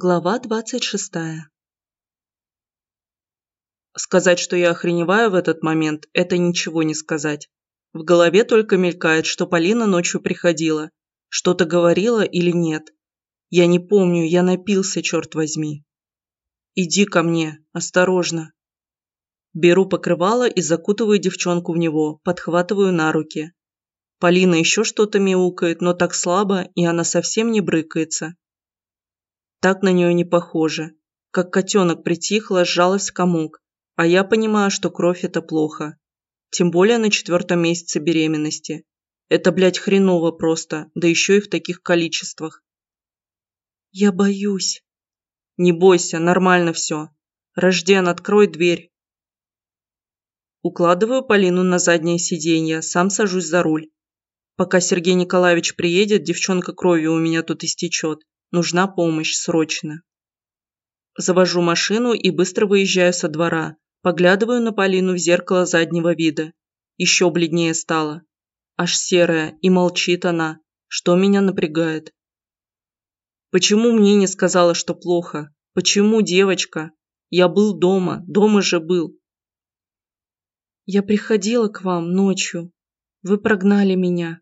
Глава 26. Сказать, что я охреневаю в этот момент, это ничего не сказать. В голове только мелькает, что Полина ночью приходила. Что-то говорила или нет. Я не помню, я напился, черт возьми. Иди ко мне, осторожно. Беру покрывало и закутываю девчонку в него, подхватываю на руки. Полина еще что-то мяукает, но так слабо, и она совсем не брыкается. Так на нее не похоже. Как котенок притихла, сжалась в комок. А я понимаю, что кровь – это плохо. Тем более на четвертом месяце беременности. Это, блядь, хреново просто, да еще и в таких количествах. Я боюсь. Не бойся, нормально все. Рожден, открой дверь. Укладываю Полину на заднее сиденье, сам сажусь за руль. Пока Сергей Николаевич приедет, девчонка кровью у меня тут истечет. Нужна помощь, срочно. Завожу машину и быстро выезжаю со двора. Поглядываю на Полину в зеркало заднего вида. Еще бледнее стало. Аж серая, и молчит она, что меня напрягает. Почему мне не сказала, что плохо? Почему, девочка? Я был дома, дома же был. Я приходила к вам ночью. Вы прогнали меня.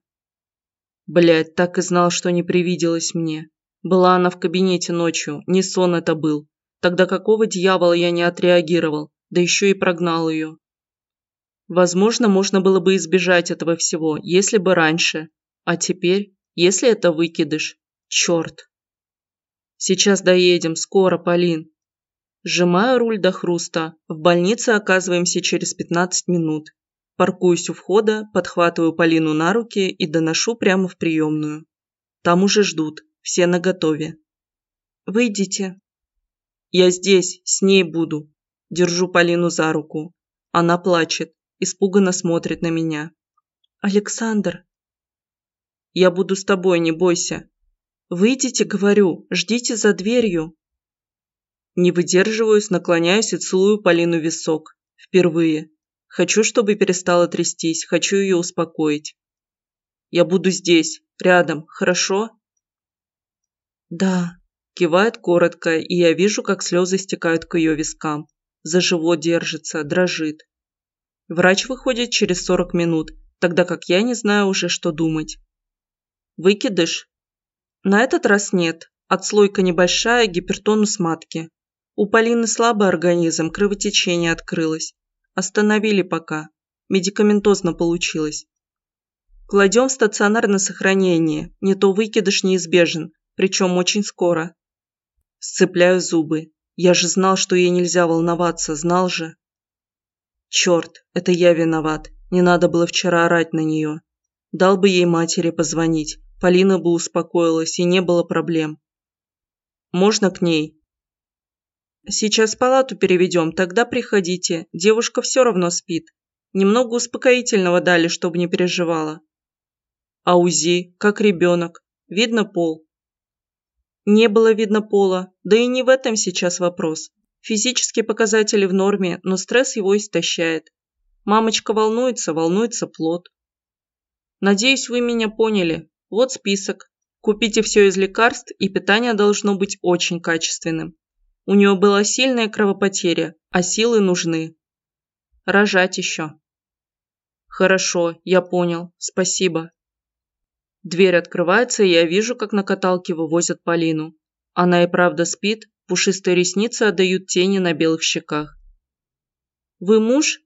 Блядь, так и знал, что не привиделось мне. Была она в кабинете ночью, не сон это был. Тогда какого дьявола я не отреагировал, да еще и прогнал ее. Возможно, можно было бы избежать этого всего, если бы раньше. А теперь, если это выкидыш, черт. Сейчас доедем, скоро, Полин. Сжимаю руль до хруста. В больнице оказываемся через 15 минут. Паркуюсь у входа, подхватываю Полину на руки и доношу прямо в приемную. Там уже ждут. Все наготове. «Выйдите». «Я здесь, с ней буду». Держу Полину за руку. Она плачет, испуганно смотрит на меня. «Александр». «Я буду с тобой, не бойся». «Выйдите, говорю, ждите за дверью». Не выдерживаюсь, наклоняюсь и целую Полину висок. Впервые. Хочу, чтобы перестала трястись, хочу ее успокоить. Я буду здесь, рядом, хорошо? «Да», – кивает коротко, и я вижу, как слезы стекают к ее вискам. За живот держится, дрожит. Врач выходит через 40 минут, тогда как я не знаю уже, что думать. Выкидыш? На этот раз нет. Отслойка небольшая, гипертонус матки. У Полины слабый организм, кровотечение открылось. Остановили пока. Медикаментозно получилось. Кладем в стационар на сохранение, не то выкидыш неизбежен, причем очень скоро. Сцепляю зубы. Я же знал, что ей нельзя волноваться, знал же. Черт, это я виноват. Не надо было вчера орать на нее. Дал бы ей матери позвонить, Полина бы успокоилась и не было проблем. Можно к ней? Сейчас палату переведем, тогда приходите. Девушка все равно спит. Немного успокоительного дали, чтобы не переживала. А УЗИ, как ребенок. Видно пол. Не было видно пола, да и не в этом сейчас вопрос. Физические показатели в норме, но стресс его истощает. Мамочка волнуется, волнуется плод. Надеюсь, вы меня поняли. Вот список. Купите все из лекарств, и питание должно быть очень качественным. У нее была сильная кровопотеря, а силы нужны. Рожать еще. Хорошо, я понял. Спасибо. Дверь открывается, и я вижу, как на каталке вывозят Полину. Она и правда спит, пушистые ресницы отдают тени на белых щеках. «Вы муж?»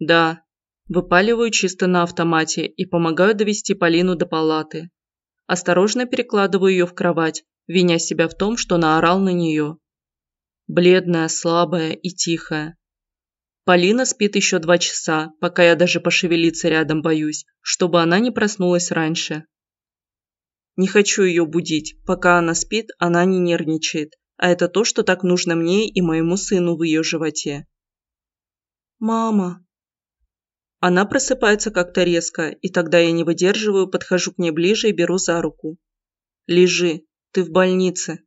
«Да». Выпаливаю чисто на автомате и помогаю довести Полину до палаты. Осторожно перекладываю ее в кровать, виня себя в том, что наорал на нее. Бледная, слабая и тихая. Полина спит еще два часа, пока я даже пошевелиться рядом боюсь, чтобы она не проснулась раньше. Не хочу ее будить. Пока она спит, она не нервничает. А это то, что так нужно мне и моему сыну в ее животе. «Мама!» Она просыпается как-то резко, и тогда я не выдерживаю, подхожу к ней ближе и беру за руку. «Лежи, ты в больнице».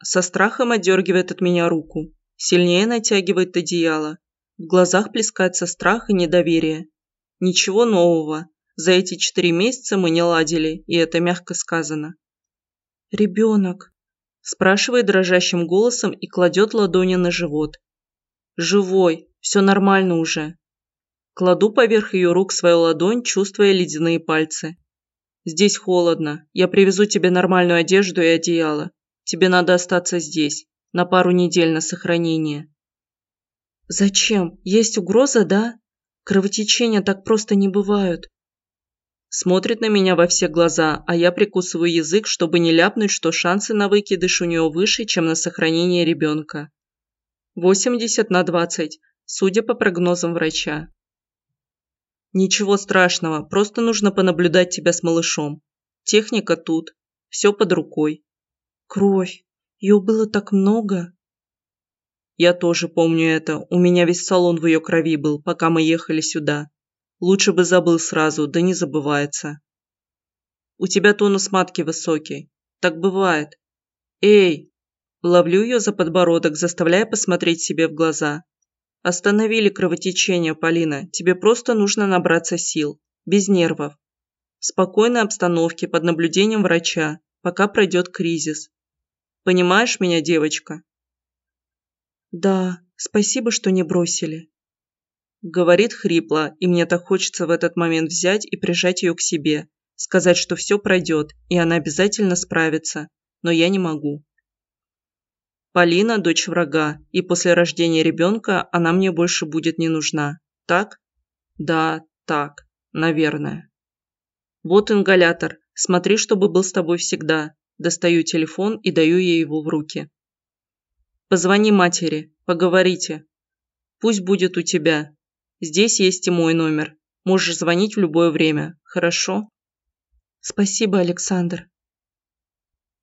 Со страхом отдергивает от меня руку, сильнее натягивает одеяло, в глазах плескается страх и недоверие. Ничего нового. За эти четыре месяца мы не ладили, и это мягко сказано. «Ребенок!» Спрашивает дрожащим голосом и кладет ладони на живот. Живой, все нормально уже. Кладу поверх ее рук свою ладонь, чувствуя ледяные пальцы. Здесь холодно. Я привезу тебе нормальную одежду и одеяло. Тебе надо остаться здесь. На пару недель на сохранение. Зачем? Есть угроза, да? Кровотечения так просто не бывают. Смотрит на меня во все глаза, а я прикусываю язык, чтобы не ляпнуть, что шансы на выкидыш у нее выше, чем на сохранение ребенка. 80 на 20, судя по прогнозам врача. Ничего страшного, просто нужно понаблюдать тебя с малышом. Техника тут, все под рукой. Кровь, ее было так много. Я тоже помню это, у меня весь салон в ее крови был, пока мы ехали сюда. Лучше бы забыл сразу, да не забывается. У тебя тонус матки высокий. Так бывает. Эй! Ловлю ее за подбородок, заставляя посмотреть себе в глаза. Остановили кровотечение, Полина. Тебе просто нужно набраться сил. Без нервов. В спокойной обстановке, под наблюдением врача, пока пройдет кризис. Понимаешь меня, девочка? Да, спасибо, что не бросили. Говорит хрипло, и мне так хочется в этот момент взять и прижать ее к себе, сказать, что все пройдет, и она обязательно справится, но я не могу. Полина – дочь врага, и после рождения ребенка она мне больше будет не нужна. Так? Да, так. Наверное. Вот ингалятор. Смотри, чтобы был с тобой всегда. Достаю телефон и даю ей его в руки. Позвони матери, поговорите. Пусть будет у тебя. Здесь есть и мой номер. Можешь звонить в любое время, хорошо? Спасибо, Александр.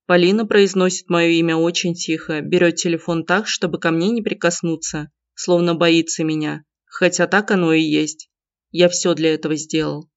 Полина произносит мое имя очень тихо, берет телефон так, чтобы ко мне не прикоснуться, словно боится меня, хотя так оно и есть. Я все для этого сделал.